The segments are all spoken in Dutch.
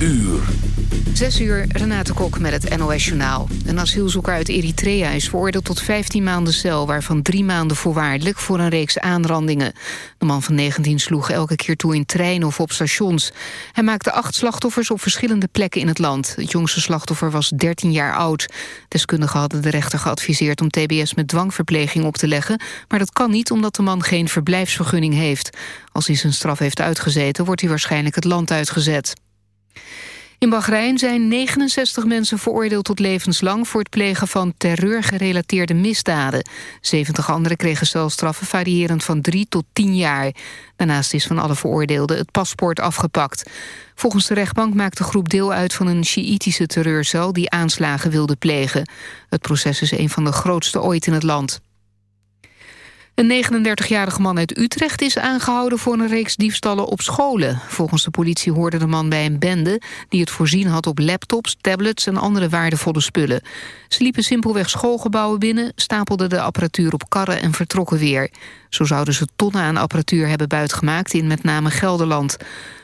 uur. Zes uur, Renate Kok met het NOS Journaal. Een asielzoeker uit Eritrea is veroordeeld tot 15 maanden cel... waarvan drie maanden voorwaardelijk voor een reeks aanrandingen. De man van 19 sloeg elke keer toe in treinen of op stations. Hij maakte acht slachtoffers op verschillende plekken in het land. Het jongste slachtoffer was 13 jaar oud. Deskundigen hadden de rechter geadviseerd om tbs met dwangverpleging op te leggen... maar dat kan niet omdat de man geen verblijfsvergunning heeft. Als hij zijn straf heeft uitgezeten, wordt hij waarschijnlijk het land uitgezet. In Bahrein zijn 69 mensen veroordeeld tot levenslang... voor het plegen van terreurgerelateerde misdaden. 70 anderen kregen celstraffen variërend van 3 tot 10 jaar. Daarnaast is van alle veroordeelden het paspoort afgepakt. Volgens de rechtbank maakt de groep deel uit van een Sjiïtische terreurcel... die aanslagen wilde plegen. Het proces is een van de grootste ooit in het land. Een 39-jarige man uit Utrecht is aangehouden voor een reeks diefstallen op scholen. Volgens de politie hoorde de man bij een bende die het voorzien had op laptops, tablets en andere waardevolle spullen. Ze liepen simpelweg schoolgebouwen binnen, stapelden de apparatuur op karren en vertrokken weer. Zo zouden ze tonnen aan apparatuur hebben buitgemaakt in met name Gelderland.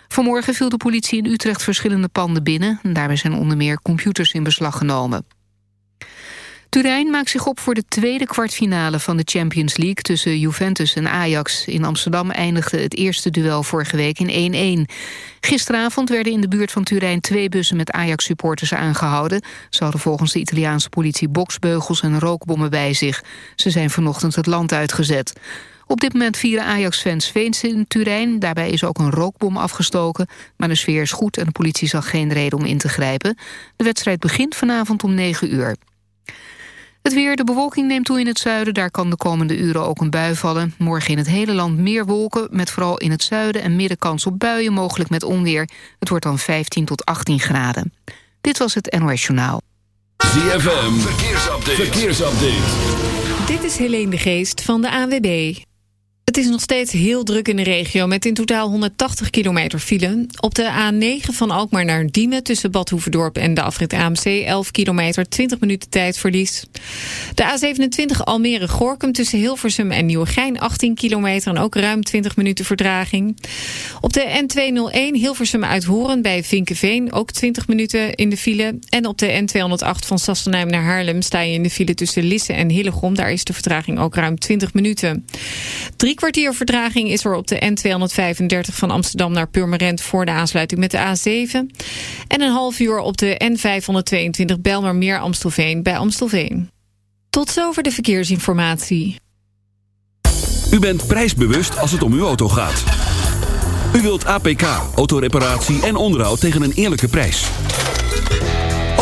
Vanmorgen viel de politie in Utrecht verschillende panden binnen. Daarbij zijn onder meer computers in beslag genomen. Turijn maakt zich op voor de tweede kwartfinale van de Champions League... tussen Juventus en Ajax. In Amsterdam eindigde het eerste duel vorige week in 1-1. Gisteravond werden in de buurt van Turijn twee bussen met Ajax-supporters aangehouden. Ze hadden volgens de Italiaanse politie boksbeugels en rookbommen bij zich. Ze zijn vanochtend het land uitgezet. Op dit moment vieren Ajax-fans feest in Turijn. Daarbij is ook een rookbom afgestoken. Maar de sfeer is goed en de politie zag geen reden om in te grijpen. De wedstrijd begint vanavond om 9 uur. Het weer, de bewolking neemt toe in het zuiden. Daar kan de komende uren ook een bui vallen. Morgen in het hele land meer wolken, met vooral in het zuiden en midden kans op buien, mogelijk met onweer. Het wordt dan 15 tot 18 graden. Dit was het NOS Journaal. ZFM, verkeersupdate. verkeersupdate. Dit is Helene de Geest van de ANWB. Het is nog steeds heel druk in de regio met in totaal 180 kilometer file. Op de A9 van Alkmaar naar Diemen tussen Bad Hoeverdorp en de afrit AMC 11 kilometer, 20 minuten tijdverlies. De A27 Almere-Gorkum tussen Hilversum en Nieuwegein 18 kilometer en ook ruim 20 minuten verdraging. Op de N201 Hilversum uit Horen bij Vinkenveen ook 20 minuten in de file. En op de N208 van Sassenheim naar Haarlem sta je in de file tussen Lisse en Hillegom. Daar is de vertraging ook ruim 20 minuten. Kwartier vertraging is er op de N235 van Amsterdam naar Purmerend voor de aansluiting met de A7. En een half uur op de N522 Belmermeer Amstelveen bij Amstelveen. Tot zover de verkeersinformatie. U bent prijsbewust als het om uw auto gaat. U wilt APK, autoreparatie en onderhoud tegen een eerlijke prijs.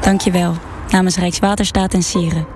Dank je wel. Namens Rijkswaterstaat en Sieren.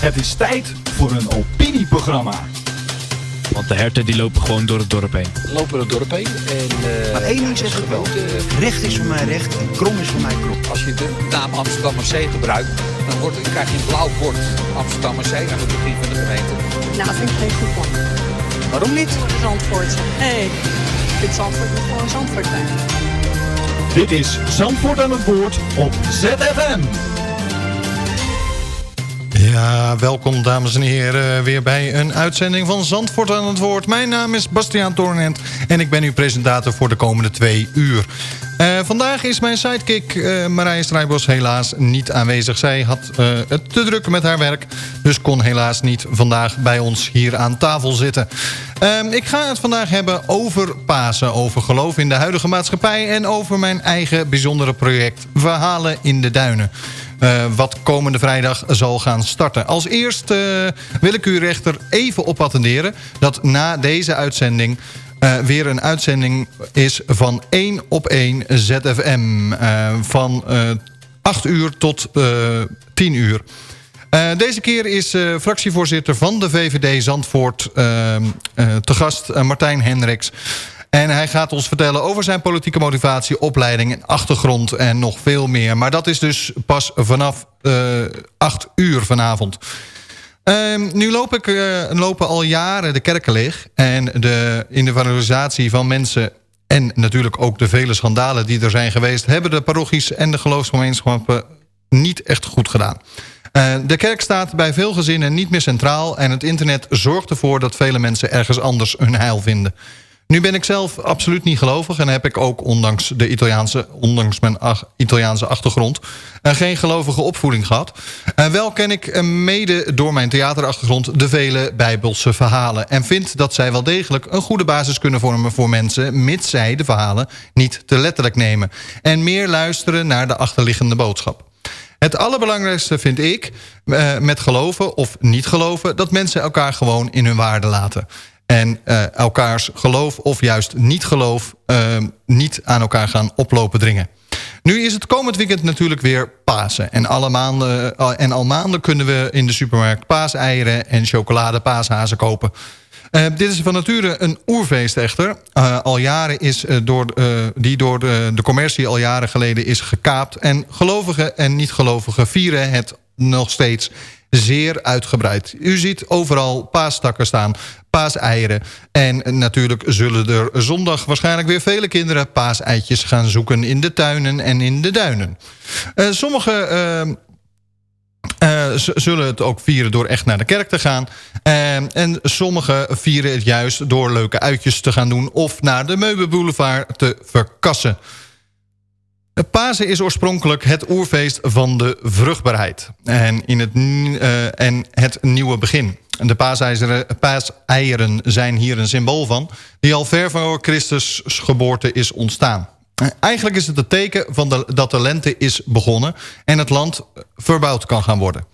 Het is tijd voor een opinieprogramma. Want de herten die lopen gewoon door het dorp heen. Lopen door het dorp heen. En, uh, maar één ding zeg ik wel. Recht is voor mij recht en krom is voor mij krom. Als je de naam Amsterdammerzee gebruikt, dan, wordt, dan krijg je een blauw bord Amsterdammerzee aan het begin van de gemeente. Nou, dat vind ik geen goed plan. Waarom niet? Zandvoort. Nee, vind Zandvoort moet gewoon Zandvoort zijn. Dit is Zandvoort aan het woord op ZFM. Ja, welkom dames en heren weer bij een uitzending van Zandvoort aan het Woord. Mijn naam is Bastiaan Toornent en ik ben uw presentator voor de komende twee uur. Uh, vandaag is mijn sidekick uh, Marije Strijbos helaas niet aanwezig. Zij had uh, het te druk met haar werk, dus kon helaas niet vandaag bij ons hier aan tafel zitten. Ehm, ik ga het vandaag hebben over Pasen, over geloof in de huidige maatschappij... en over mijn eigen bijzondere project Verhalen in de Duinen. Uh, wat komende vrijdag zal gaan starten. Als eerst uh, wil ik u rechter even op attenderen... dat na deze uitzending uh, weer een uitzending is van 1 op 1 ZFM. van 8 uur tot 10 uur. Deze keer is fractievoorzitter van de VVD Zandvoort te gast, Martijn Hendricks. En hij gaat ons vertellen over zijn politieke motivatie, opleiding achtergrond en nog veel meer. Maar dat is dus pas vanaf uh, 8 uur vanavond. Uh, nu loop ik, uh, lopen al jaren de kerken leeg. En de, in de valorisatie van mensen en natuurlijk ook de vele schandalen die er zijn geweest... hebben de parochies en de geloofsgemeenschappen niet echt goed gedaan. Uh, de kerk staat bij veel gezinnen niet meer centraal... en het internet zorgt ervoor dat vele mensen ergens anders hun heil vinden. Nu ben ik zelf absoluut niet gelovig... en heb ik ook, ondanks, de Italiaanse, ondanks mijn Italiaanse achtergrond... Uh, geen gelovige opvoeding gehad. Uh, wel ken ik uh, mede door mijn theaterachtergrond... de vele bijbelse verhalen... en vind dat zij wel degelijk een goede basis kunnen vormen voor mensen... mits zij de verhalen niet te letterlijk nemen... en meer luisteren naar de achterliggende boodschap. Het allerbelangrijkste vind ik, met geloven of niet geloven... dat mensen elkaar gewoon in hun waarde laten. En uh, elkaars geloof of juist niet geloof... Uh, niet aan elkaar gaan oplopen dringen. Nu is het komend weekend natuurlijk weer Pasen. En, alle maanden, en al maanden kunnen we in de supermarkt paaseieren... en chocolade paashazen kopen... Uh, dit is van nature een oerfeest echter. Al jaren is door, die door de, de, commercie al jaren geleden is gekaapt. En gelovigen en niet-gelovigen vieren het nog steeds zeer uitgebreid. U ziet overal paastakken staan, paaseieren. En natuurlijk zullen er zondag waarschijnlijk weer vele kinderen... paaseitjes gaan zoeken in de tuinen en in de duinen. sommige uh, zullen het ook vieren door echt naar de kerk te gaan. Uh, en sommigen vieren het juist door leuke uitjes te gaan doen... of naar de Meubelboulevard te verkassen. Pasen is oorspronkelijk het oerfeest van de vruchtbaarheid. En, in het, uh, en het nieuwe begin. De paaseieren zijn hier een symbool van... die al ver voor Christus geboorte is ontstaan. Eigenlijk is het het teken van de, dat de lente is begonnen... en het land verbouwd kan gaan worden.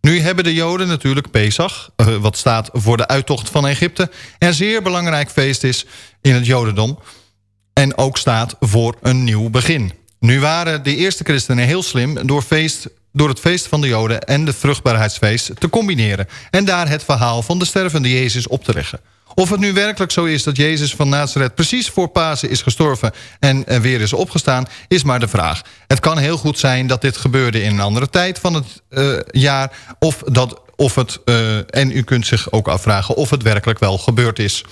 Nu hebben de Joden natuurlijk Pesach... Uh, wat staat voor de uittocht van Egypte... een zeer belangrijk feest is in het Jodendom... en ook staat voor een nieuw begin. Nu waren de eerste christenen heel slim... door, feest, door het feest van de Joden en de vruchtbaarheidsfeest te combineren... en daar het verhaal van de stervende Jezus op te leggen... Of het nu werkelijk zo is dat Jezus van Nazareth precies voor Pasen is gestorven en weer is opgestaan, is maar de vraag. Het kan heel goed zijn dat dit gebeurde in een andere tijd van het uh, jaar, of, dat, of het, uh, en u kunt zich ook afvragen of het werkelijk wel gebeurd is.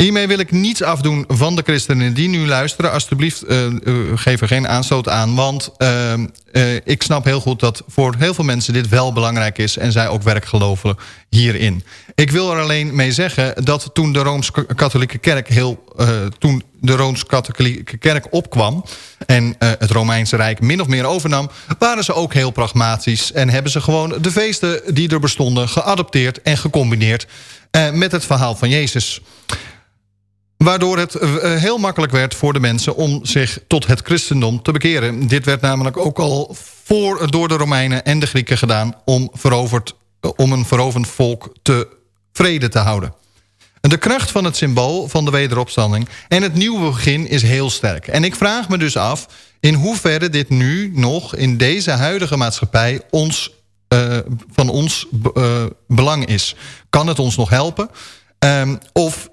Hiermee wil ik niets afdoen van de christenen die nu luisteren. Alsjeblieft, uh, geef er geen aanstoot aan. Want uh, ik snap heel goed dat voor heel veel mensen dit wel belangrijk is... en zij ook werk geloven hierin. Ik wil er alleen mee zeggen dat toen de Rooms-Katholieke Kerk... Heel, toen de Rooms-Katholieke Kerk opkwam... en het Romeinse Rijk min of meer overnam... waren ze ook heel pragmatisch... en hebben ze gewoon de feesten die er bestonden... geadopteerd en gecombineerd met het verhaal van Jezus... Waardoor het uh, heel makkelijk werd voor de mensen om zich tot het christendom te bekeren. Dit werd namelijk ook al voor, door de Romeinen en de Grieken gedaan... om, veroverd, uh, om een veroverd volk te vrede te houden. De kracht van het symbool van de wederopstanding en het nieuwe begin is heel sterk. En ik vraag me dus af in hoeverre dit nu nog in deze huidige maatschappij ons van ons belang is. Kan het ons nog helpen? Um, of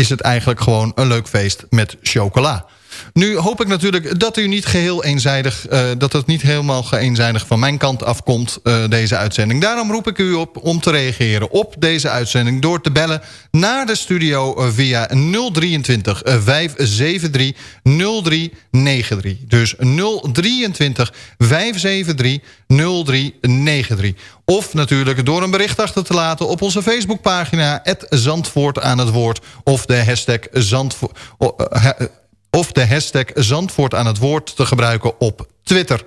is het eigenlijk gewoon een leuk feest met chocola? Nu hoop ik natuurlijk dat u niet geheel eenzijdig... Uh, dat het niet helemaal geëenzijdig van mijn kant afkomt, uh, deze uitzending. Daarom roep ik u op om te reageren op deze uitzending... door te bellen naar de studio uh, via 023 573 0393. Dus 023 573 0393. Of natuurlijk door een bericht achter te laten op onze Facebookpagina... Zandvoort aan het woord of de hashtag Zandvoort of de hashtag Zandvoort aan het woord te gebruiken op Twitter.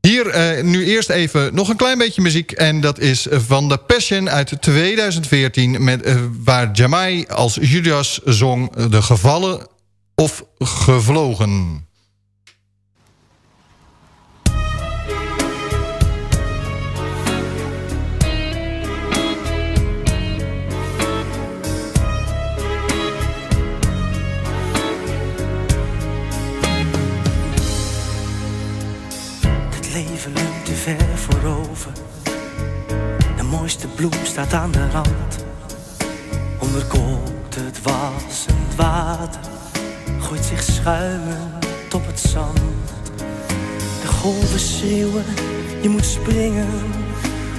Hier uh, nu eerst even nog een klein beetje muziek. En dat is van The Passion uit 2014... Met, uh, waar Jamai als Judas zong De Gevallen of Gevlogen. Mooiste bloem staat aan de rand. Onderkookt het wassend water, gooit zich schuimend op het zand. De golven schreeuwen, je moet springen.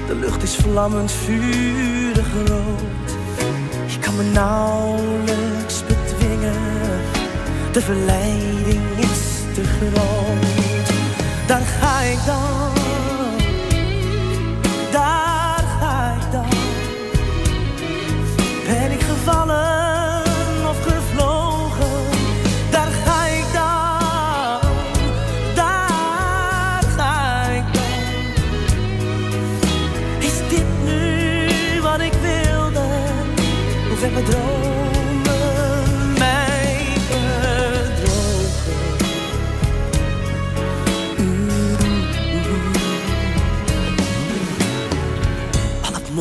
De lucht is vlammend vurig rood. Je kan me nauwelijks bedwingen. De verleiding is te groot. Daar ga ik dan. Daar Ben ik gevallen of gevlogen? Daar ga ik dan, daar ga ik dan. Is dit nu wat ik wilde? Of heb mijn dromen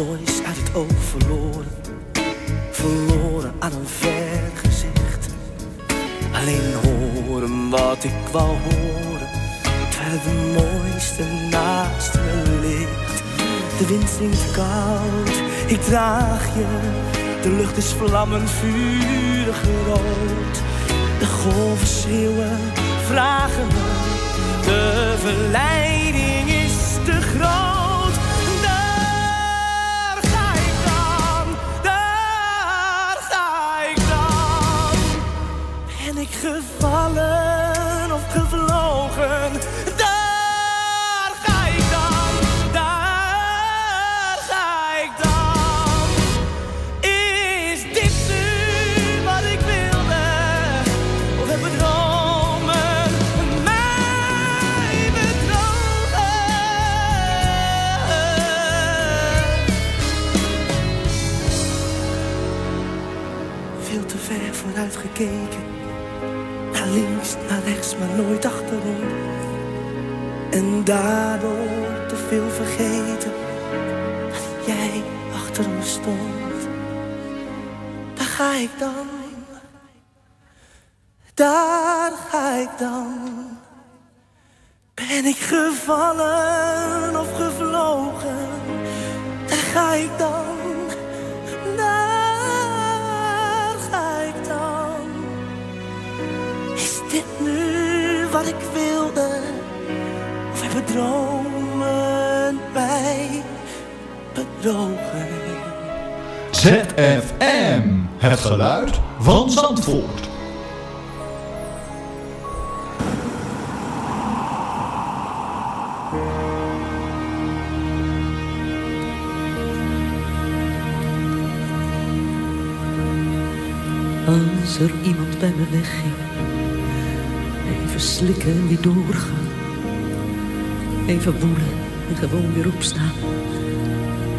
moois uit het oog verloren verloren aan een ver gezicht. Alleen horen wat ik wou horen, terwijl de mooiste naast me ligt. De wind zingt koud, ik draag je, de lucht is vlammend vurig rood. De golven schreeuwen, vragen me, de verleiding gevallen nooit achterom. En daardoor te veel vergeten dat jij achter me stond. Daar ga ik dan, daar ga ik dan. Ben ik gevallen of gevlogen? Daar ga ik dan. Wat ik wilde? Of hebben dromen mij bedrogen? ZFM, het geluid van Zandvoort. Als er iemand bij me wegging Even slikken en weer doorgaan. Even woelen en gewoon weer opstaan.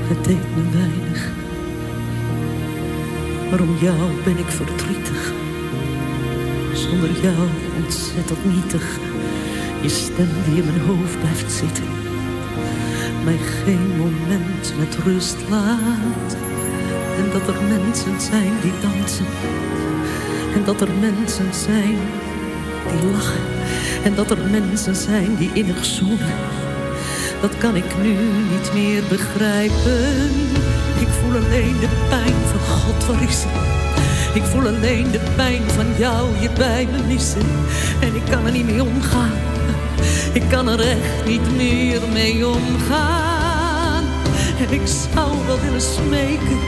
Het deed me weinig. Maar om jou ben ik verdrietig. Zonder jou ontzettend nietig. Je stem die in mijn hoofd blijft zitten. Mij geen moment met rust laat. En dat er mensen zijn die dansen. En dat er mensen zijn die lachen. En dat er mensen zijn die innig zoenen. dat kan ik nu niet meer begrijpen. Ik voel alleen de pijn van God, waar is? Ik voel alleen de pijn van jou hier bij me missen. En ik kan er niet mee omgaan. Ik kan er echt niet meer mee omgaan. En ik zou wel willen smeken.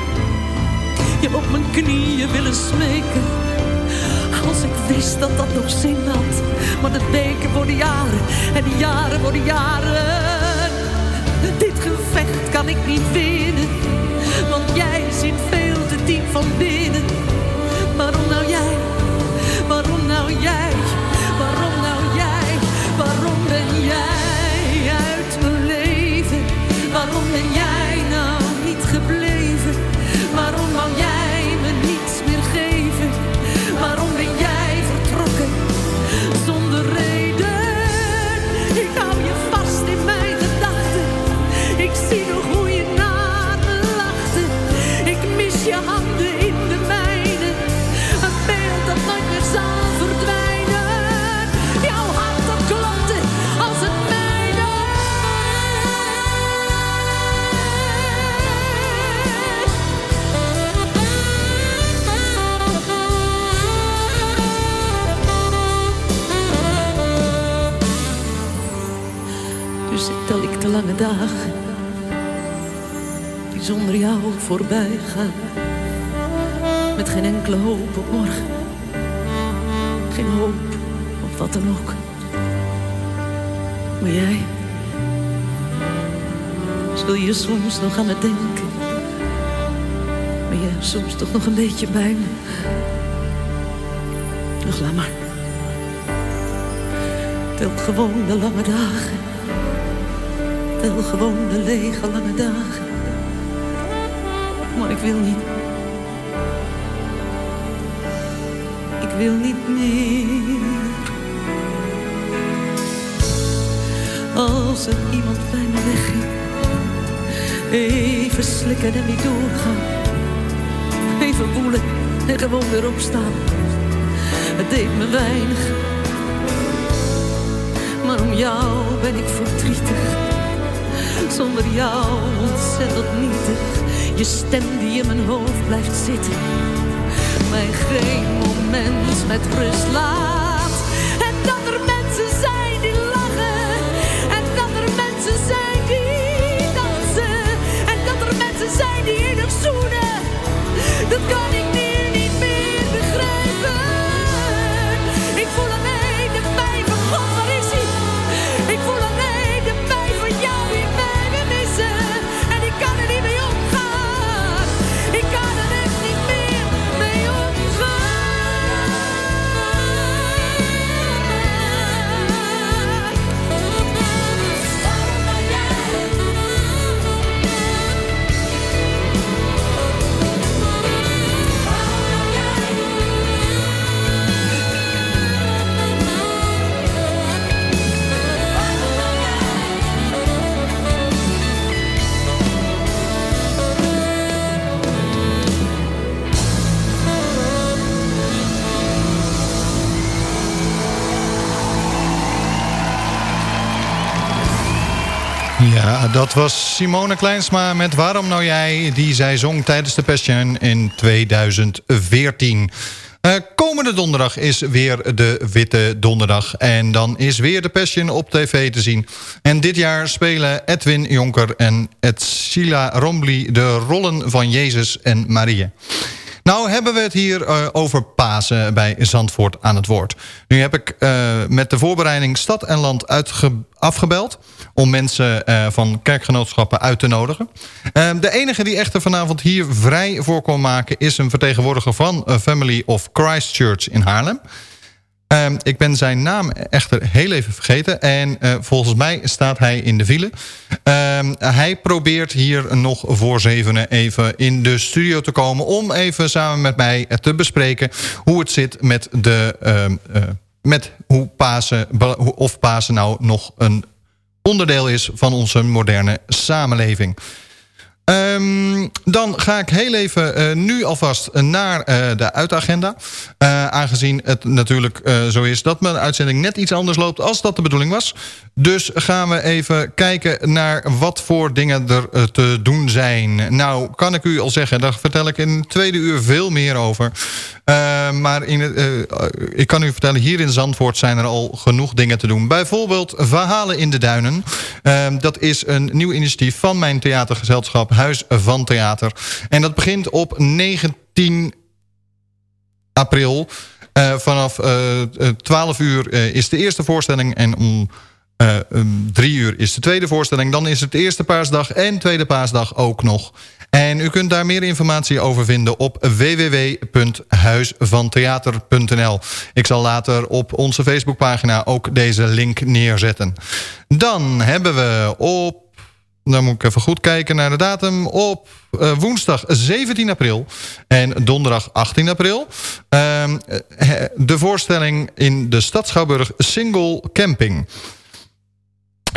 Je op mijn knieën willen smeken. Als ik wist dat dat nog zin had. Maar de weken worden jaren en de jaren worden jaren. Dit gevecht kan ik niet winnen. Want jij zit veel te diep van binnen. Waarom nou jij? Waarom nou jij? Waarom nou jij? Waarom ben jij uit mijn leven? Waarom ben jij nou niet gebleven? Waarom wou jij dagen die zonder jou voorbij gaan. Met geen enkele hoop op morgen. Geen hoop op wat dan ook. Maar jij, zul je soms nog aan me denken? Ben je soms toch nog een beetje bij me? Ach, laat maar. Tel gewoon de lange dagen. Tel gewoon de lege lange dagen. Maar ik wil niet. Ik wil niet meer. Als er iemand bij me wegging. Even slikken en niet doorgaan. Even woelen en gewoon weer opstaan. Het deed me weinig. Maar om jou ben ik verdrietig. Zonder jou ontzettend nietig. Je stem die in mijn hoofd blijft zitten. Mij geen moment met rust laat. En dat er mensen zijn die lachen. En dat er mensen zijn die dansen. En dat er mensen zijn die innig zoenen. Dat kan ik dat was Simone Kleinsma met Waarom Nou Jij... die zij zong tijdens de Passion in 2014. Eh, komende donderdag is weer de Witte Donderdag. En dan is weer de Passion op tv te zien. En dit jaar spelen Edwin Jonker en Edsila Rombly... de rollen van Jezus en Maria. Nou hebben we het hier uh, over Pasen bij Zandvoort aan het woord. Nu heb ik uh, met de voorbereiding Stad en Land afgebeld... om mensen uh, van kerkgenootschappen uit te nodigen. de enige die echter vanavond hier vrij voor kon maken... is een vertegenwoordiger van Family of Christ Church in Haarlem... Um, ik ben zijn naam echter heel even vergeten. En uh, volgens mij staat hij in de file. Um, hij probeert hier nog voor zevenen even in de studio te komen... om even samen met mij te bespreken hoe het zit met, de, um, uh, met hoe Pasen... of Pasen nou nog een onderdeel is van onze moderne samenleving. Um, dan ga ik heel even uh, nu alvast naar uh, de uitagenda. Uh, aangezien het natuurlijk zo is dat mijn uitzending net iets anders loopt... als dat de bedoeling was. Dus gaan we even kijken naar wat voor dingen er te doen zijn. Nou, kan ik u al zeggen, daar vertel ik in het tweede uur veel meer over. maar in ik kan u vertellen, hier in Zandvoort zijn er al genoeg dingen te doen. Bijvoorbeeld Verhalen in de Duinen. Ehm, dat is een nieuw initiatief van mijn theatergezelschap Huis van Theater. En dat begint op 19 april. Uh, vanaf uh, eh, 12 eh, uur is de eerste voorstelling en om um, drie uur is de tweede voorstelling. Dan is het eerste paasdag en tweede paasdag ook nog. En u kunt daar meer informatie over vinden op www.huisvantheater.nl. Ik zal later op onze Facebookpagina ook deze link neerzetten. Dan hebben we op dan moet ik even goed kijken naar de datum. Op uh, woensdag 17 april en donderdag 18 april. Uh, de voorstelling in de stad Schouwburg Single Camping.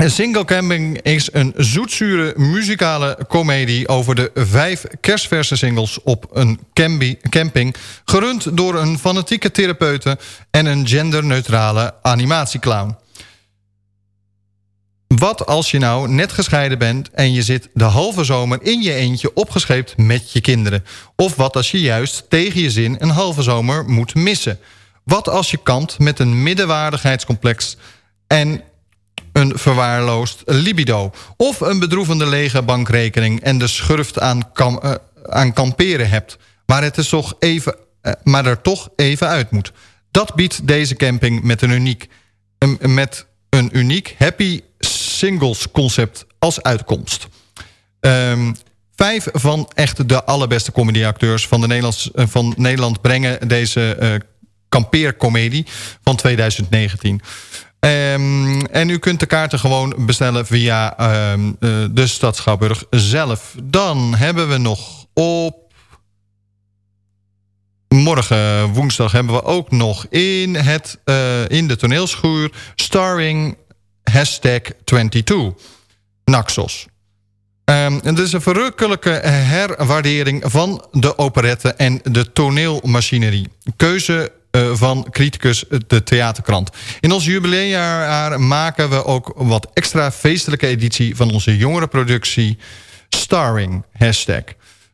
Single Camping is een zoetzure muzikale komedie... over de vijf kerstverse singles op een camping... gerund door een fanatieke therapeute... en een genderneutrale animatieclown. Wat als je nou net gescheiden bent en je zit de halve zomer in je eentje opgescheept met je kinderen? Of wat als je juist tegen je zin een halve zomer moet missen? Wat als je kampt met een middenwaardigheidscomplex en een verwaarloosd libido? Of een bedroevende lege bankrekening en de schurft aan, uh, aan kamperen hebt, maar, het is toch even, uh, maar er toch even uit moet? Dat biedt deze camping met een uniek... met een uniek happy singles concept als uitkomst. Um, vijf van echt de allerbeste comedyacteurs van, de Nederlands, uh, van Nederland... brengen deze uh, kampeercomedie van 2019. Um, ehm, en u kunt de kaarten gewoon bestellen via um, uh, de Stad Schouwburg zelf. Dan hebben we nog op morgen woensdag hebben we ook nog in, het, in de toneelschuur... starring hashtag 22. Naxos. Het is een verrukkelijke herwaardering van de operette en de toneelmachinerie. Keuze uh, van criticus de theaterkrant. In ons jubileumjaar maken we ook wat extra feestelijke editie... van onze jongerenproductie Starring hashtag.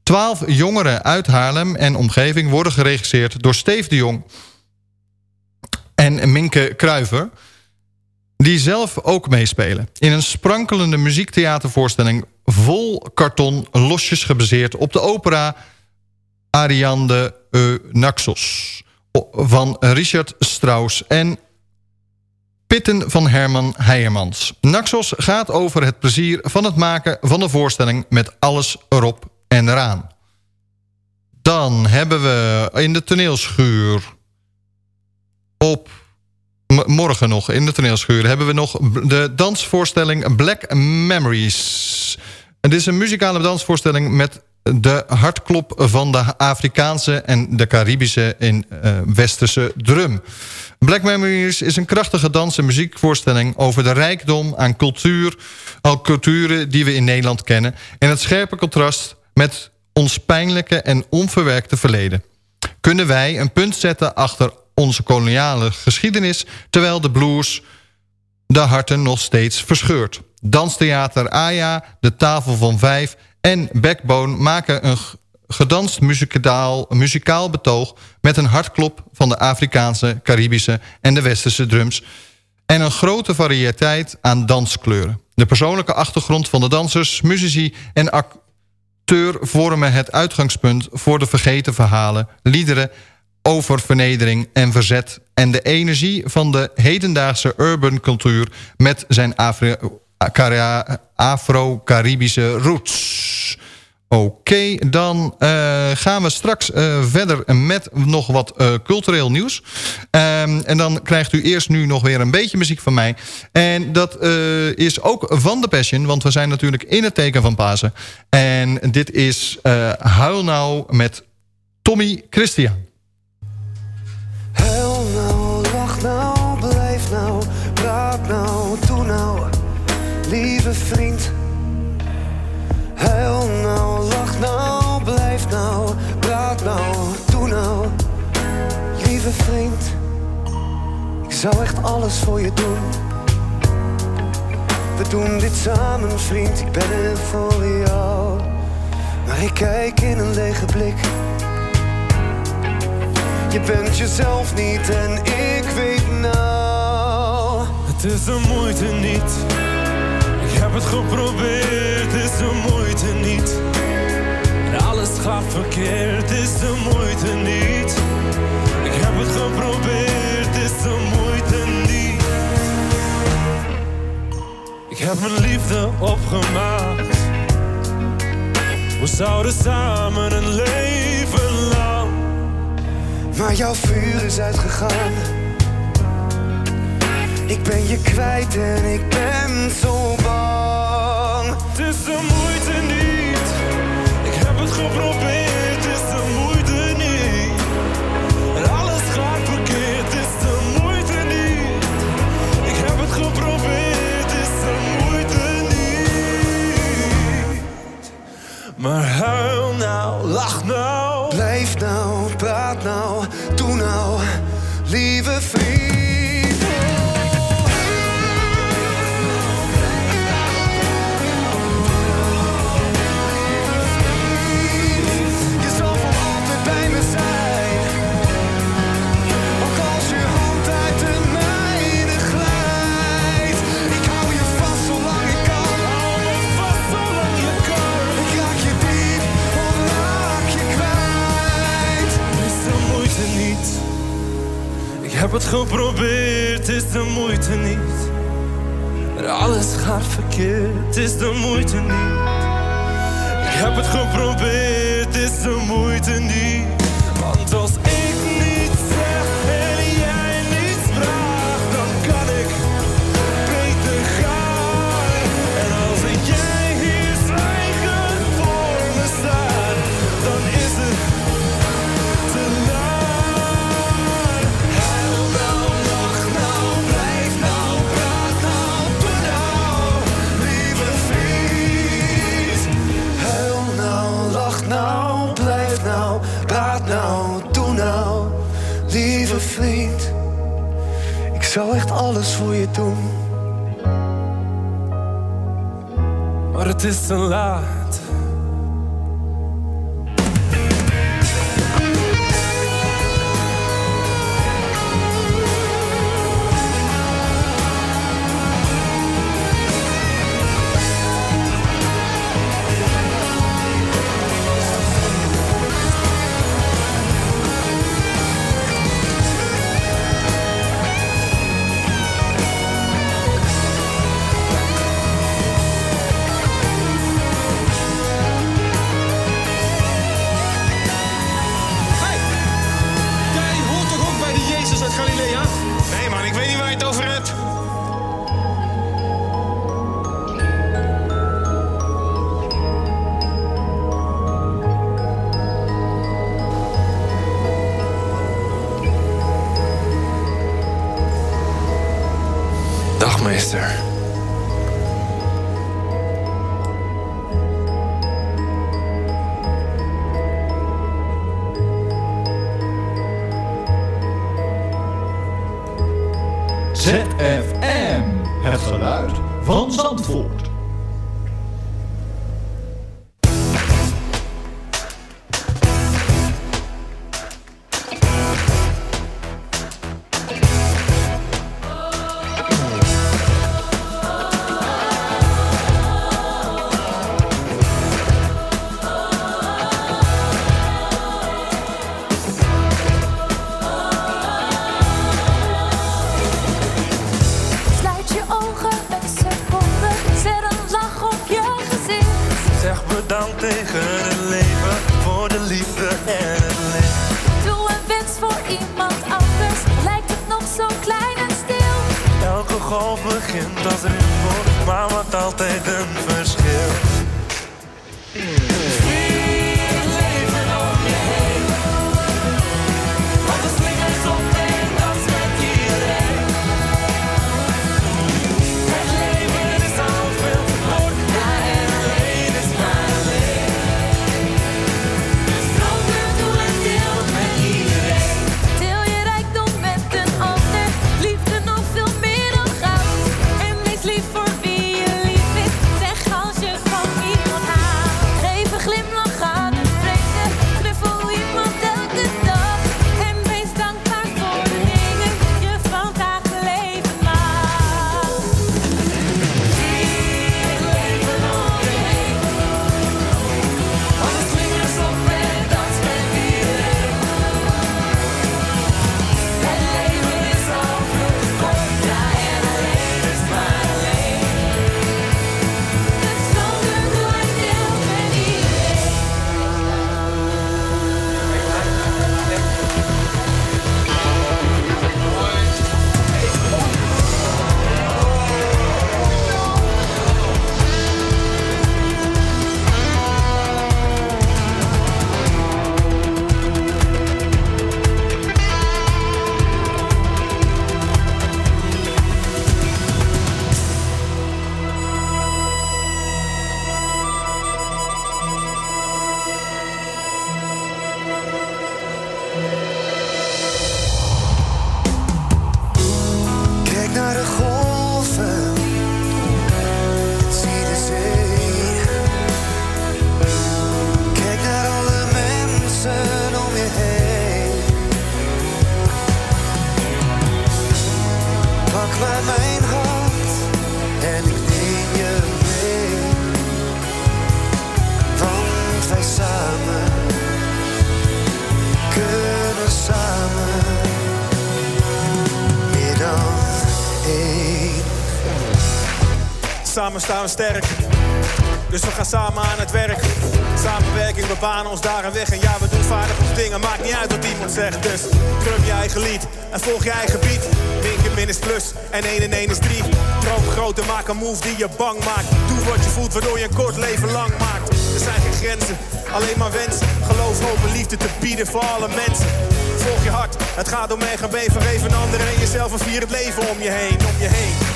Twaalf jongeren uit Haarlem en omgeving worden geregisseerd... door Steve de Jong en Minke Kruiver die zelf ook meespelen. In een sprankelende muziektheatervoorstelling vol karton... losjes gebaseerd op de opera Ariane de Naxos... van Richard Strauss en Pitten van Herman Heijermans. Naxos gaat over het plezier van het maken van de voorstelling... met alles erop en eraan. Dan hebben we in de toneelschuur op morgen nog in de toneelschuur hebben we nog de dansvoorstelling Black Memories. Het is een muzikale dansvoorstelling met de hartklop van de Afrikaanse en de Caribische en uh, Westerse drum. Black Memories is een krachtige dans- en muziekvoorstelling over de rijkdom aan cultuur, al culturen die we in Nederland kennen en het scherpe contrast met ons pijnlijke en onverwerkte verleden. Kunnen wij een punt zetten achter onze koloniale geschiedenis... terwijl de blues de harten nog steeds verscheurt. Danstheater Aya, De Tafel van Vijf en Backbone maken een gedanst muzikaal, muzikaal betoog... met een hartklop van de Afrikaanse, Caribische en de Westerse drums... en een grote variëteit aan danskleuren. De persoonlijke achtergrond van de dansers, muzici en acteur... vormen het uitgangspunt voor de vergeten verhalen, liederen over vernedering en verzet... en de energie van de hedendaagse urban cultuur... met zijn Afro-Caribische roots. Oké, dan uh, gaan we straks uh, verder met nog wat uh, cultureel nieuws. Um, en dan krijgt u eerst nu nog weer een beetje muziek van mij. En dat is ook van The Passion, want we zijn natuurlijk in het teken van Pasen. En dit is Huil Nou met Tommy Christian. Zou echt alles voor je doen. We doen dit samen, vriend, ik ben er voor jou. Maar ik kijk in een lege blik. Je bent jezelf niet en ik weet nou. Het is de moeite niet. Ik heb het geprobeerd, het is de moeite niet. En alles gaat verkeerd, het is de moeite niet. Heb mijn liefde opgemaakt. We zouden samen een leven lang. Maar jouw vuur is uitgegaan. Ik ben je kwijt en ik ben zo bang. Het is de moeite niet. Ik heb het geprobeerd, het is de moeite Maar huil nou, lach nou. Blijf nou, praat nou, doe nou, lieve vriend. Heb het geprobeerd, is de moeite niet. Maar alles gaat verkeerd, is de moeite niet. Ik heb het geprobeerd, is de moeite niet. Want als alles voor je doen. Maar het is te laat. Dag meester. ZFM. Golf begint als rimpel, maar maakt altijd een verschil. Sterk. Dus we gaan samen aan het werk. Samenwerking, we banen ons daar een weg. En ja, we doen vaardig dingen. Maakt niet uit wat iemand zegt. Dus drum je eigen lied en volg je eigen beat. Min min is plus en 1 en 1 is 3. Droom groot maak een move die je bang maakt. Doe wat je voelt, waardoor je een kort leven lang maakt. Er zijn geen grenzen, alleen maar wensen. Geloof, hoop en liefde te bieden voor alle mensen. Volg je hart, het gaat om echt en vergeven anderen en jezelf en vier het leven om je heen, om je heen.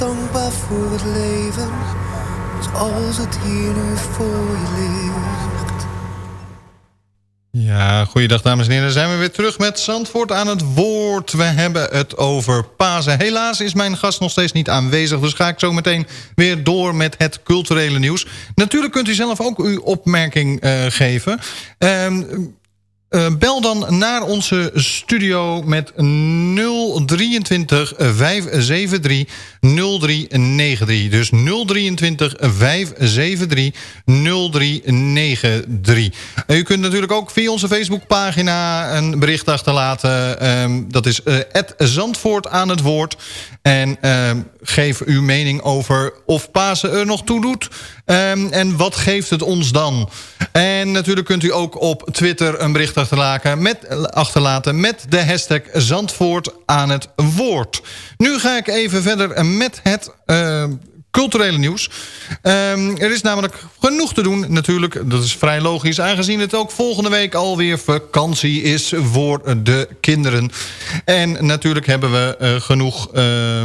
Dankbaar voor het leven, zoals het hier voor je ligt. Ja, goeiedag dames en heren. Dan zijn we weer terug met Zandvoort aan het woord. We hebben het over Pasen. Helaas is mijn gast nog steeds niet aanwezig. Dus ga ik zo meteen weer door met het culturele nieuws. Natuurlijk kunt u zelf ook uw opmerking eh, geven. Ehm, eh, bel dan naar onze studio met 023 573 0393. Dus 023 573 0393. En u kunt natuurlijk ook via onze Facebookpagina een bericht achterlaten. Ehm, dat is uh, Zandvoort aan het woord. En ehm, geef uw mening over of Pasen er nog toe doet. Ehm, en wat geeft het ons dan? En natuurlijk kunt u ook op Twitter een bericht achterlaten met, achterlaten met de hashtag Zandvoort aan het woord. Nu ga ik even verder met het uh, culturele nieuws. Um, er is namelijk genoeg te doen natuurlijk. Dat is vrij logisch aangezien het ook volgende week alweer vakantie is voor de kinderen. En natuurlijk hebben we uh, genoeg uh,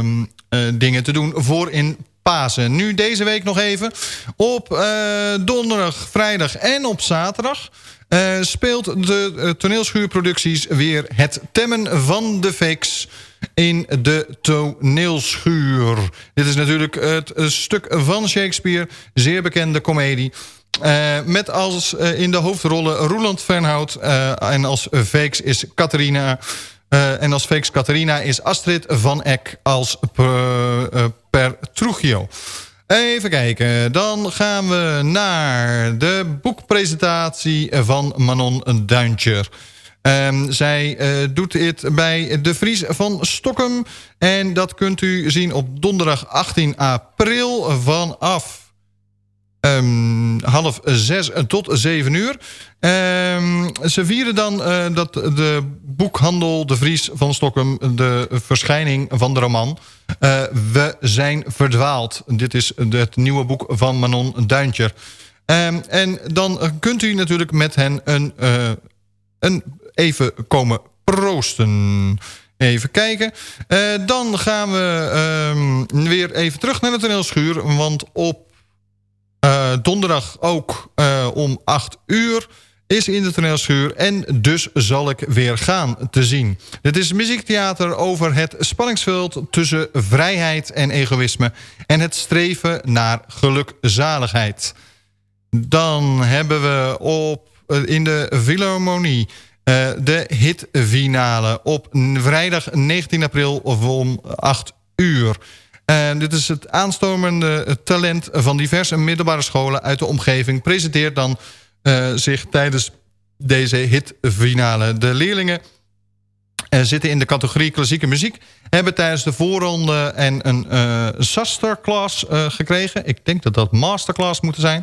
dingen te doen voor in Pasen. Nu deze week nog even. Op uh, donderdag, vrijdag en op zaterdag... Uh, speelt de uh, toneelschuurproducties weer het temmen van de fakes in de toneelschuur. Dit is natuurlijk het stuk van Shakespeare, zeer bekende komedie. Met als in de hoofdrollen Roland Fernhout en als fakes is Catharina... Uh, en als fakes Catharina is Astrid van Eck als per, uh, per Trujillo. Even kijken, dan gaan we naar de boekpresentatie van Manon Duintjer. Um, zij doet dit bij de Vries van Stockholm. En dat kunt u zien op donderdag 18 april vanaf Um, half zes tot zeven uur. Um, ze vieren dan uh, dat de boekhandel De Vries van Stockholm... de verschijning van de roman uh, We zijn verdwaald. Dit is het nieuwe boek van Manon Duintjer. Um, en dan kunt u natuurlijk met hen een, uh, een even komen proosten... Even kijken. Dan gaan we weer even terug naar de toneelschuur. Want op uh, donderdag ook uh, om 8 uur is in de toneelschuur en dus zal ik weer gaan te zien. Dit is muziektheater over het spanningsveld tussen vrijheid en egoïsme... en het streven naar gelukzaligheid. Dan hebben we op, in de Philharmonie uh, de hitfinale op vrijdag 19 april om 8 uur... En dit is het aanstormende talent van diverse middelbare scholen uit de omgeving. Presenteert dan uh, zich tijdens deze hitfinale. De leerlingen uh, zitten in de categorie klassieke muziek. Hebben tijdens de voorronde en een uh, gekregen. Ik denk dat dat masterclass moet zijn.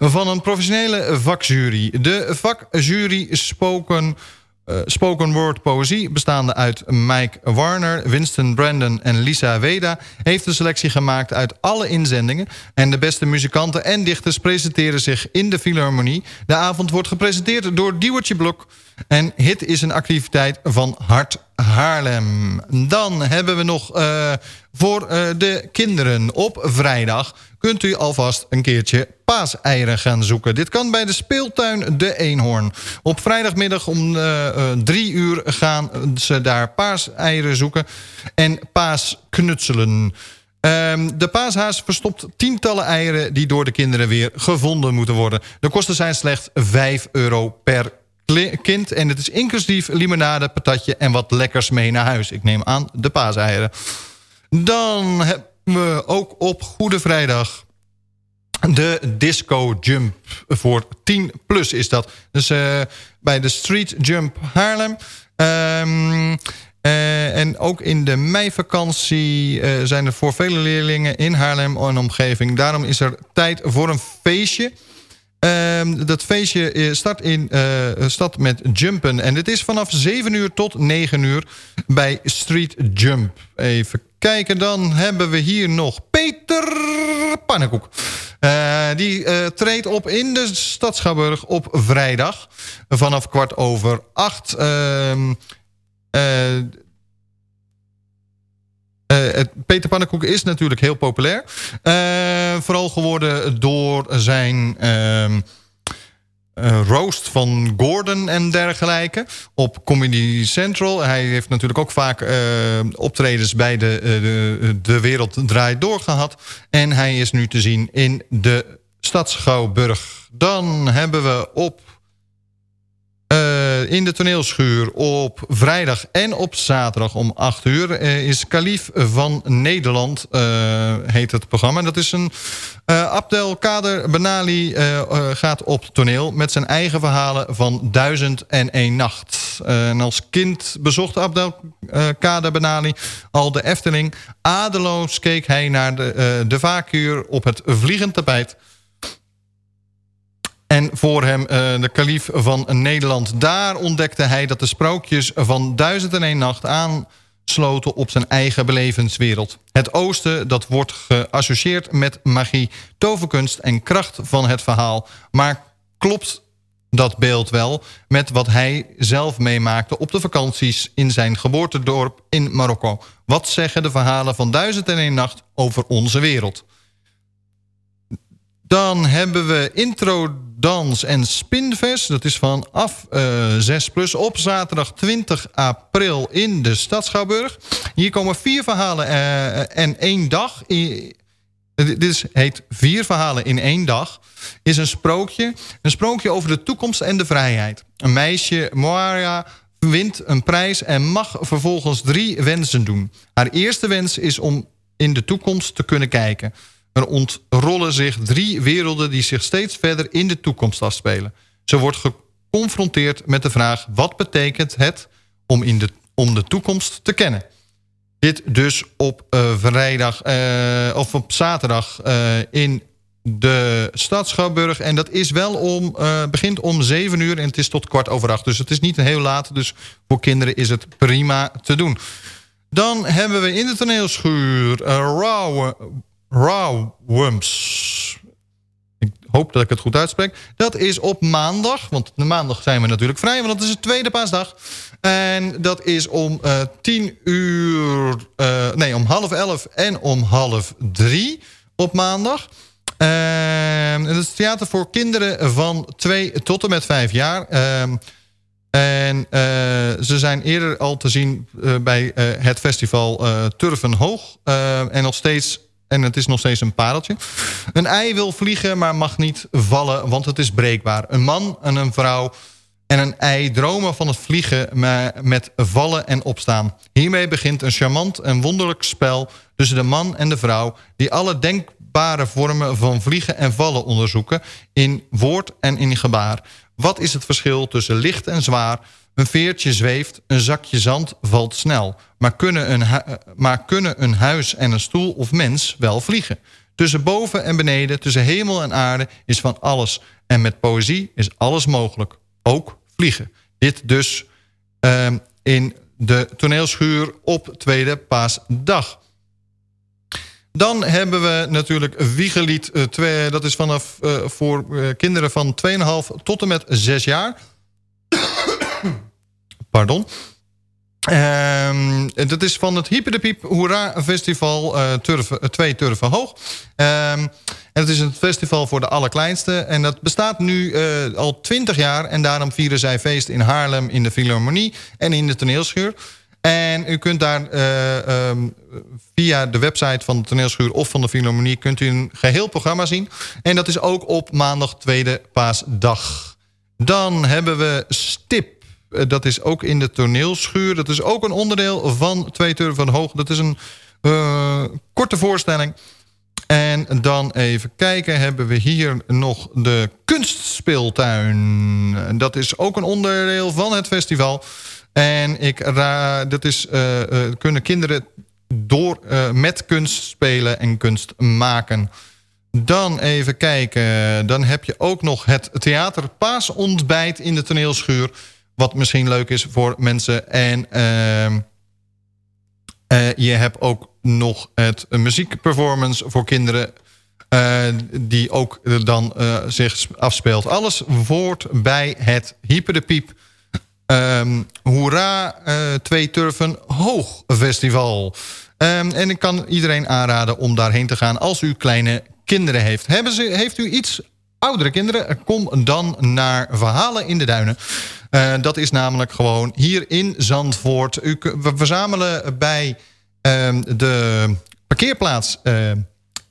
Van een professionele vakjury. De vakjury spoken eh, spoken word poëzie... bestaande uit Mike Warner, Winston Brandon en Lisa Weda... heeft de selectie gemaakt uit alle inzendingen... en de beste muzikanten en dichters presenteren zich in de Philharmonie. De avond wordt gepresenteerd door Diewertje Blok... en HIT is een activiteit van Hart Haarlem. Dan hebben we nog uh, voor uh, de kinderen op vrijdag... kunt u alvast een keertje paaseieren gaan zoeken. Dit kan bij de speeltuin De Eenhoorn. Op vrijdagmiddag om uh, drie uur gaan ze daar paaseieren zoeken... en paasknutselen. Um, de paashaas verstopt tientallen eieren... die door de kinderen weer gevonden moeten worden. De kosten zijn slechts 5 euro per kind. En het is inclusief limonade, patatje en wat lekkers mee naar huis. Ik neem aan de paaseieren. Dan hebben we ook op Goede Vrijdag de Disco Jump. Voor 10 plus is dat. Dus uh, bij de Street Jump Haarlem. Um, uh, en ook in de meivakantie uh, zijn er voor vele leerlingen in Haarlem en omgeving. Daarom is er tijd voor een feestje. Um, dat feestje start in uh, stad met jumpen. En het is vanaf 7 uur tot 9 uur bij Street Jump. Even kijken, dan hebben we hier nog Peter Pannenkoek. Uh, die uh, treedt op in de stad op vrijdag. Vanaf kwart over acht. Uh, uh, Peter Pannenkoek is natuurlijk heel populair. Vooral geworden door zijn... Uh, roast van Gordon en dergelijke op Comedy Central. Hij heeft natuurlijk ook vaak uh, optredens bij de, uh, de, de Wereld Draait Door gehad. En hij is nu te zien in de Stadschouwburg. Dan hebben we op uh, in de toneelschuur op vrijdag en op zaterdag om 8 uur... Uh, is Kalif van Nederland, uh, heet het programma. Dat is een Abdel Kader Benali gaat op toneel... met zijn eigen verhalen van Duizend en één Nacht. en als kind bezocht Abdel Kader Benali al de Efteling. Adeloos keek hij naar de, de vacuur op het vliegend tapijt... En voor hem uh, de kalif van Nederland. Daar ontdekte hij dat de sprookjes van Duizend en een Nacht aansloten op zijn eigen belevenswereld. Het oosten dat wordt geassocieerd met magie, toverkunst en kracht van het verhaal. Maar klopt dat beeld wel met wat hij zelf meemaakte op de vakanties in zijn geboortedorp in Marokko? Wat zeggen de verhalen van Duizend en een Nacht over onze wereld? Dan hebben we intro, dans en spinfest. Dat is vanaf uh, 6 plus op zaterdag 20 april in de Stad Schouwburg. Hier komen vier verhalen uh, en één dag. dit is, heet Vier verhalen in één dag. Is een sprookje. Een sprookje over de toekomst en de vrijheid. Een meisje, Moaria, wint een prijs en mag vervolgens drie wensen doen. Haar eerste wens is om in de toekomst te kunnen kijken... Er ontrollen zich drie werelden die zich steeds verder in de toekomst afspelen. Ze wordt geconfronteerd met de vraag... wat betekent het om, in de, om de toekomst te kennen? Dit dus op uh, vrijdag uh, of op zaterdag uh, in de stad Schouwburg. En dat is wel om, begint om 7 uur en het is tot kwart over acht. Dus het is niet heel laat, dus voor kinderen is het prima te doen. Dan hebben we in de toneelschuur Raw Rawums. Ik hoop dat ik het goed uitspreek. Dat is op maandag, want maandag zijn we natuurlijk vrij... want dat is de tweede paasdag. En dat is om uh, tien uur... Uh, nee, om half elf en om half drie op maandag. Uh, het is theater voor kinderen van twee tot en met vijf jaar... Ehm, en uh, ze zijn eerder al te zien bij het festival Turvenhoog. en nog steeds en het is nog steeds een pareltje. Een ei wil vliegen, maar mag niet vallen, want het is breekbaar. Een man en een vrouw en een ei dromen van het vliegen met vallen en opstaan. Hiermee begint een charmant en wonderlijk spel tussen de man en de vrouw... die alle denkbare vormen van vliegen en vallen onderzoeken... in woord en in gebaar. Wat is het verschil tussen licht en zwaar... Een veertje zweeft, een zakje zand valt snel. Maar kunnen, een maar kunnen een huis en een stoel of mens wel vliegen? Tussen boven en beneden, tussen hemel en aarde is van alles. En met poëzie is alles mogelijk. Ook vliegen. Dit dus ehm, in de toneelschuur op tweede paasdag. Dan hebben we natuurlijk Wiegelied. Uh, twee, dat is vanaf uh, voor kinderen van 2,5 tot en met 6 jaar. Pardon. Um, dat is van het Hyper de Piep Hoera Festival uh, Turven, 2 Turven Hoog. En het is een festival voor de allerkleinste. En dat bestaat nu uh, al 20 jaar. En daarom vieren zij feest in Haarlem in de Philharmonie en in de toneelschuur. En u kunt daar um, via de website van de toneelschuur of van de Philharmonie... kunt u een geheel programma zien. En dat is ook op maandag tweede paasdag. Dan hebben we Stip. Dat is ook in de toneelschuur. Dat is ook een onderdeel van Twee Turven van Hoog. Dat is een uh, korte voorstelling. En dan even kijken, hebben we hier nog de kunstspeeltuin. Dat is ook een onderdeel van het festival. En ik dat is, uh, kunnen kinderen door, met kunst spelen en kunst maken. Dan even kijken. Dan heb je ook nog het theater Paasontbijt in de toneelschuur. Wat misschien leuk is voor mensen. En uh, je hebt ook nog het muziekperformance voor kinderen. Uh, die ook dan uh, zich afspeelt. Alles voort bij het Hyper de Piep Um, hoera, uh, Twee Turven Hoog Festival. Um, en ik kan iedereen aanraden om daarheen te gaan als u kleine kinderen heeft. Hebben ze, heeft u iets oudere kinderen? Kom dan naar Verhalen in de Duinen. Uh, dat is namelijk gewoon hier in Zandvoort. We verzamelen bij um, de parkeerplaats... Uh,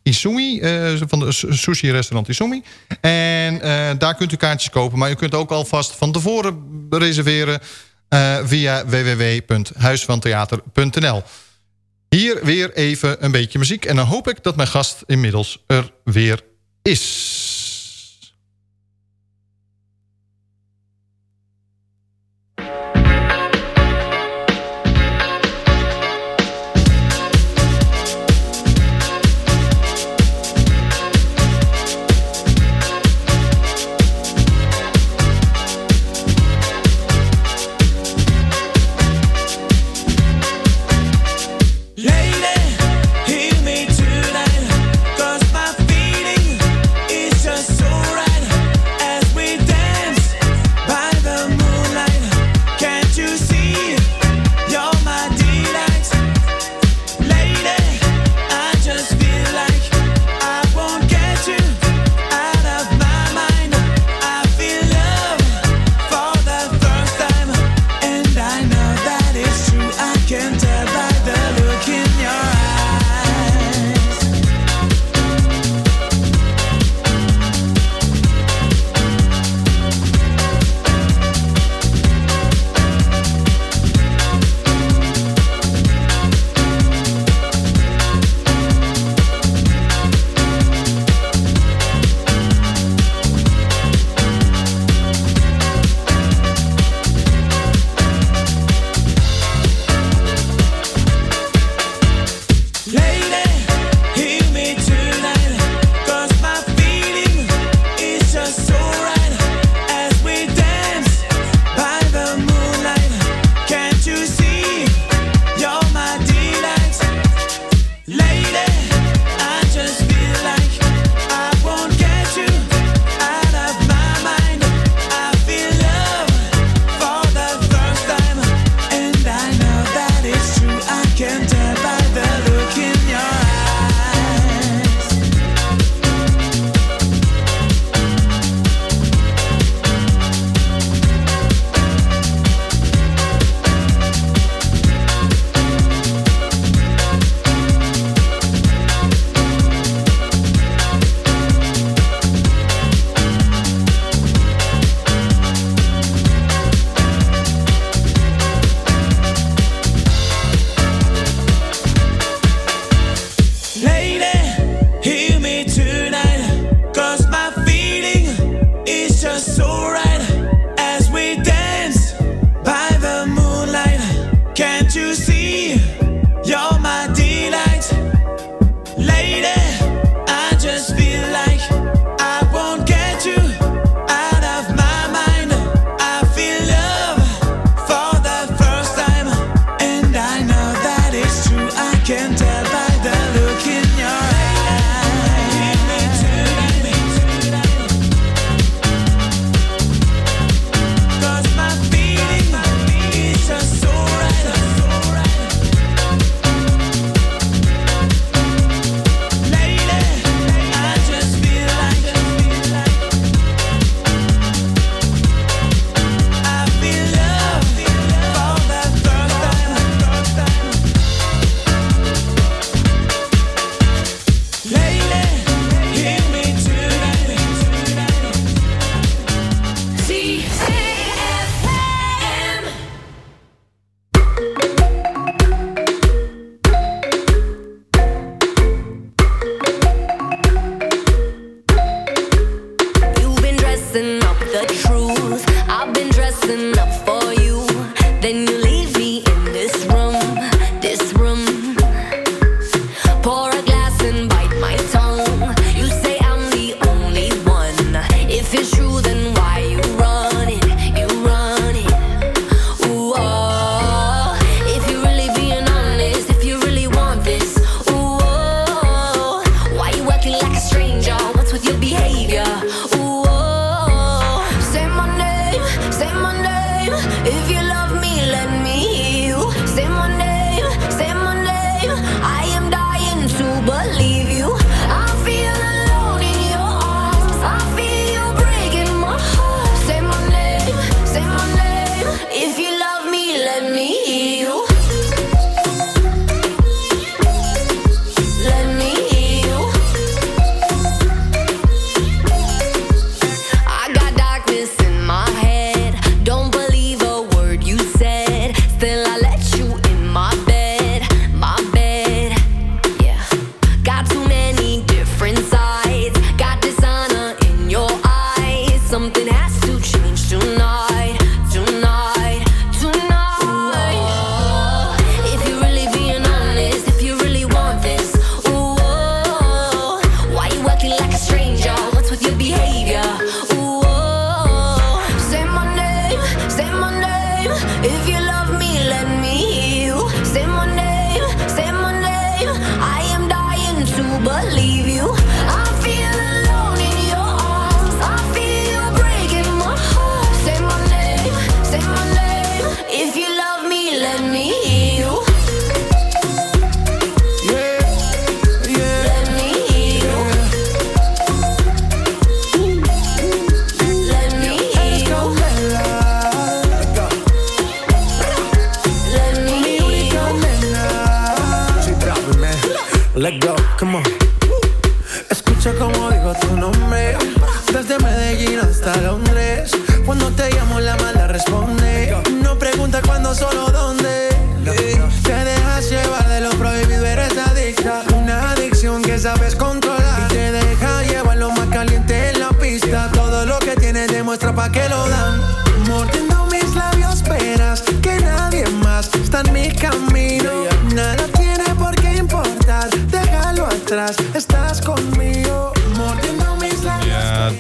Isumi, uh, van de sushi-restaurant Isumi. En daar kunt u kaartjes kopen. Maar u kunt ook alvast van tevoren reserveren... Via www.huisvantheater.nl. Hier weer even een beetje muziek. En dan hoop ik dat mijn gast inmiddels er weer is.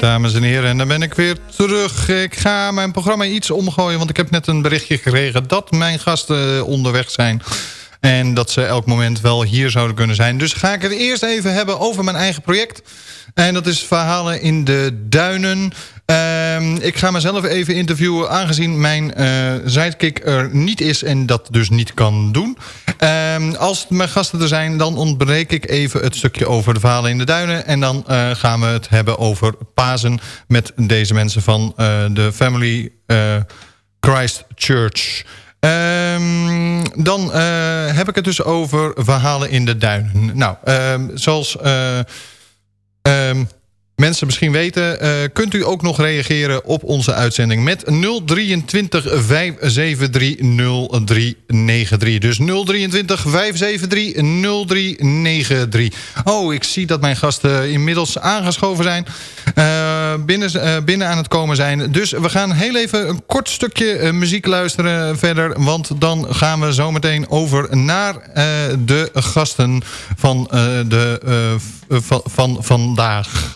Dames en heren, en dan ben ik weer terug. Ik ga mijn programma iets omgooien, want ik heb net een berichtje gekregen... dat mijn gasten onderweg zijn. En dat ze elk moment wel hier zouden kunnen zijn. Dus ga ik het eerst even hebben over mijn eigen project. En dat is Verhalen in de Duinen. Ehm, ik ga mezelf even interviewen aangezien mijn eh sidekick er niet is en dat dus niet kan doen. Ehm, als mijn gasten er zijn, dan ontbreek ik even het stukje over de verhalen in de duinen. En dan eh, gaan we het hebben over Pasen met deze mensen van eh, de Family eh, Christ Church. Ehm, dan heb ik het dus over verhalen in de duinen. Nou, ehm, zoals... mensen misschien weten... eh, kunt u ook nog reageren op onze uitzending... met 023 573 0393. Dus 023 573 0393. Oh, ik zie dat mijn gasten inmiddels aangeschoven zijn. eh, binnen, eh, binnen aan het komen zijn. Dus we gaan heel even een kort stukje muziek luisteren verder. Want dan gaan we zo meteen over naar de gasten van, de, van, van vandaag.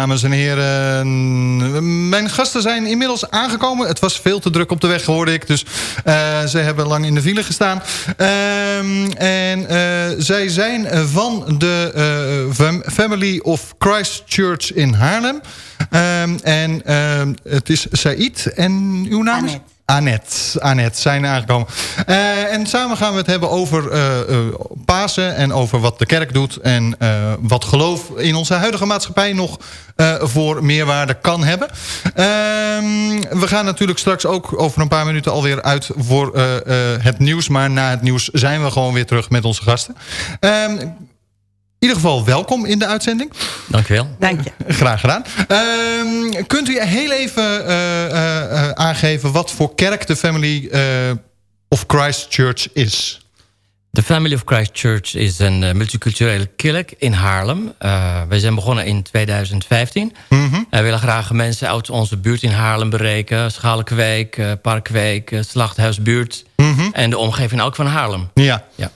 Dames en heren. Mijn gasten zijn inmiddels aangekomen. Het was veel te druk op de weg, hoorde ik. Dus eh, ze hebben lang in de file gestaan. Ehm, en eh, zij zijn van de eh, Fam- Family of Christ Church in Haarlem. Ehm, en ehm, het is Said. En uw naam is? Annette zijn aangekomen. Eh, en samen gaan we het hebben over eh, eh, Pasen en over wat de kerk doet... en wat geloof in onze huidige maatschappij nog voor meerwaarde kan hebben. Ehm, we gaan natuurlijk straks ook over een paar minuten alweer uit voor het nieuws. Maar na het nieuws zijn we gewoon weer terug met onze gasten. In ieder geval welkom in de uitzending. Dank u wel. Dank je. Graag gedaan. Ehm, kunt u heel even eh, eh, eh, aangeven wat voor kerk de Family of Christ Church is? De Family of Christ Church is een multiculturele kerk in Haarlem. Uh, wij zijn begonnen in 2015. Mhm. Wij willen graag mensen uit onze buurt in Haarlem bereiken. Schalkwijk, uh, Parkwijk, uh, Slachthuisbuurt. En de omgeving ook van Haarlem. Ja. ja.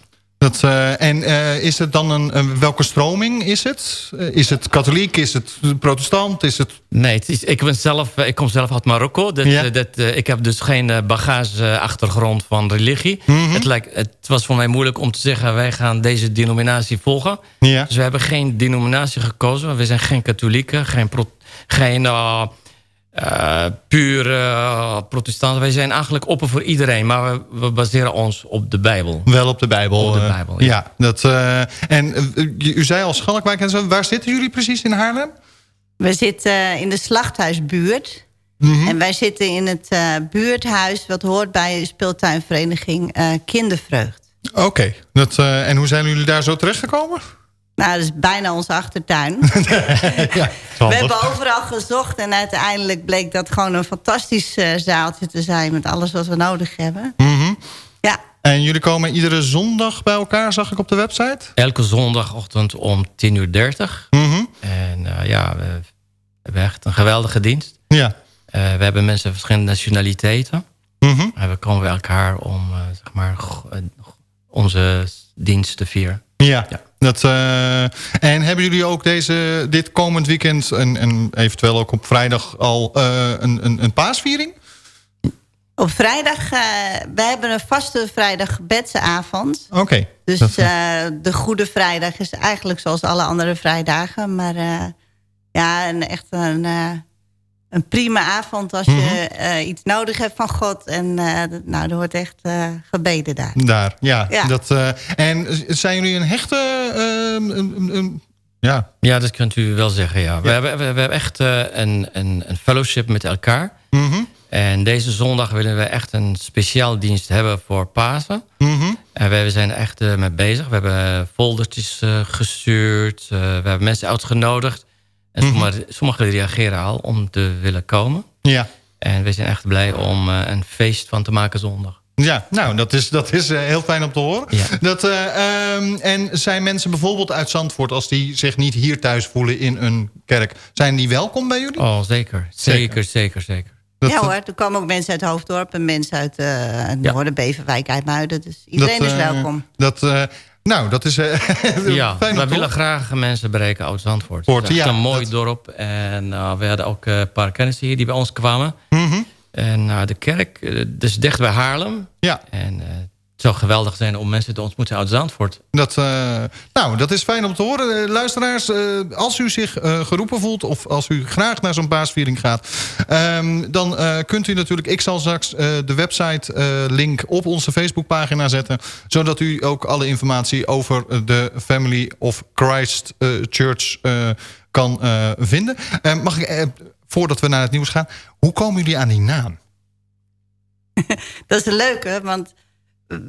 Dat, uh, en uh, is het dan een, een, welke stroming is het? Uh, is het katholiek? Is het protestant? Is het... Nee, het is, ik, ben zelf, ik kom zelf uit Marokko. Dat, Ja. dat, ik heb dus geen bagageachtergrond van religie. Mhm. het, lijkt, het was voor mij moeilijk om te zeggen... wij gaan deze denominatie volgen. Ja. Dus we hebben geen denominatie gekozen. We zijn geen katholieken, geen, pro, geen uh, puur uh, protestanten. Wij zijn eigenlijk open voor iedereen. Maar we, we, baseren ons op de Bijbel. Wel op de Bijbel. Op de uh, Bijbel, ja. ja. dat, uh, en u zei al Schalkwijk en zo. Waar zitten jullie precies in Haarlem? We zitten in de slachthuisbuurt. Mhm. Mm -hmm. En wij zitten in het buurthuis... wat hoort bij de speeltuinvereniging Kindervreugd. Oké. Okay. En hoe zijn jullie daar zo terechtgekomen? Nou, dat is bijna onze achtertuin. ja, we hebben overal gezocht en uiteindelijk bleek dat gewoon een fantastisch uh, zaaltje te zijn... met alles wat we nodig hebben. Mm -hmm. Ja. En jullie komen iedere zondag bij elkaar, zag ik op de website? Elke zondagochtend om 10.30 uur. 30. Mm -hmm. En uh, ja, we hebben echt een geweldige dienst. Ja. Uh, we hebben mensen van verschillende nationaliteiten. Mm -hmm. En we komen bij elkaar om zeg maar, onze dienst te vieren. Ja, ja. Dat, uh, en hebben jullie ook deze, dit komend weekend... en, en eventueel ook op vrijdag al uh, een, een, een paasviering? Op vrijdag, uh, we hebben een vaste vrijdag gebedsavond. Oké. Okay. Dus dat, de Goede Vrijdag is eigenlijk zoals alle andere vrijdagen. Maar ja, een, echt een, een prima avond als Mhm. je uh, iets nodig hebt van God. En uh, nou, er wordt echt uh, gebeden daar. Daar, ja. Ja. Dat, en zijn jullie een hechte... een, een, ja. ja, dat kunt u wel zeggen, ja. We, hebben, we, we hebben echt een, een, een fellowship met elkaar. Mm -hmm. En deze zondag willen we echt een speciaal dienst hebben voor Pasen. Mm -hmm. En we zijn er echt mee bezig. We hebben foldertjes gestuurd. we hebben mensen uitgenodigd. En sommigen, mm -hmm. sommigen reageren al om te willen komen. Ja. En we zijn echt blij om uh, een feest van te maken zondag. Ja, nou, dat is, dat is uh, heel fijn om te horen. Ja. Dat, uh, um, en zijn mensen bijvoorbeeld uit Zandvoort... als die zich niet hier thuis voelen in een kerk... zijn die welkom bij jullie? Oh, zeker. Zeker, zeker, zeker. Dat, ja hoor, er komen ook mensen uit Hoofddorp... en mensen uit uh, Noorden, ja. Beverwijk, IJmuiden. Dus iedereen dat, is welkom. Dat... Nou, dat is uh, ja, we willen graag mensen bereiken uit Zandvoort. Het is een mooi dat... dorp. En uh, we hadden ook een paar kennissen hier die bij ons kwamen. Mm -hmm. En uh, de kerk, dus dicht bij Haarlem. Ja. En het zou geweldig zijn om mensen te ontmoeten uit Zandvoort. Dat, nou, dat is fijn om te horen. luisteraars, als u zich geroepen voelt... of als u graag naar zo'n paasviering gaat... Um, dan kunt u natuurlijk... Ik zal straks de website link op onze Facebookpagina zetten... zodat u ook alle informatie over de Family of Christ Church kan vinden. mag ik, voordat we naar het nieuws gaan... hoe komen jullie aan die naam? dat is een leuke, want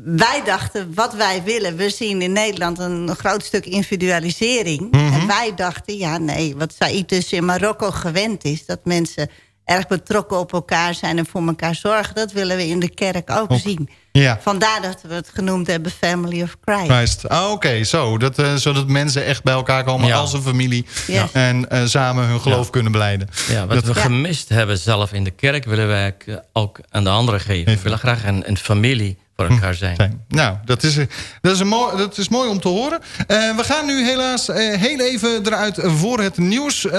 wij dachten, wat wij willen... we zien in Nederland een groot stuk individualisering. Mhm. Mm -hmm. En wij dachten, ja nee, wat Saïd dus in Marokko gewend is... dat mensen erg betrokken op elkaar zijn en voor elkaar zorgen... dat willen we in de kerk ook zien. Ja. Vandaar dat we het genoemd hebben Family of Christ. Christ. Ah, Oké, okay. zo. Dat, uh, zodat mensen echt bij elkaar komen ja. als een familie... Ja. en uh, samen hun geloof ja. kunnen beleiden. Ja, wat dat, we gemist hebben zelf in de kerk... willen wij ook aan de anderen geven. We willen graag een, een familie voor elkaar zijn. zijn. Nou, dat is, dat, is een mooi, dat is mooi om te horen. Uh, we gaan nu helaas uh, heel even eruit voor het nieuws. Uh,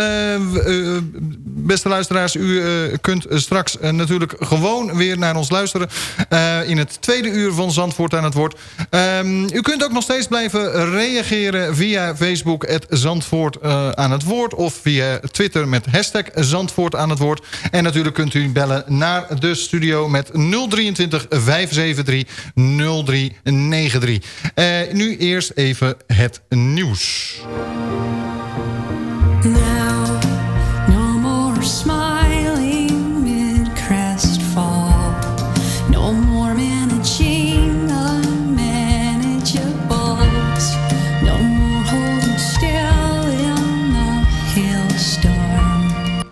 beste luisteraars, u kunt straks natuurlijk gewoon weer naar ons luisteren... in het tweede uur van Zandvoort aan het woord. Um, u kunt ook nog steeds blijven reageren via Facebook... Zandvoort aan het woord of via Twitter met hashtag Zandvoort aan het woord. En natuurlijk kunt u bellen naar de studio met 023 573 0393. Uh, nu eerst even het nieuws. Now, no more smiling mid-crestfall. No more managing unmanageables. No more holding still in the hailstorm.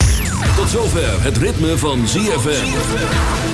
Tot zover het ritme van ZFM.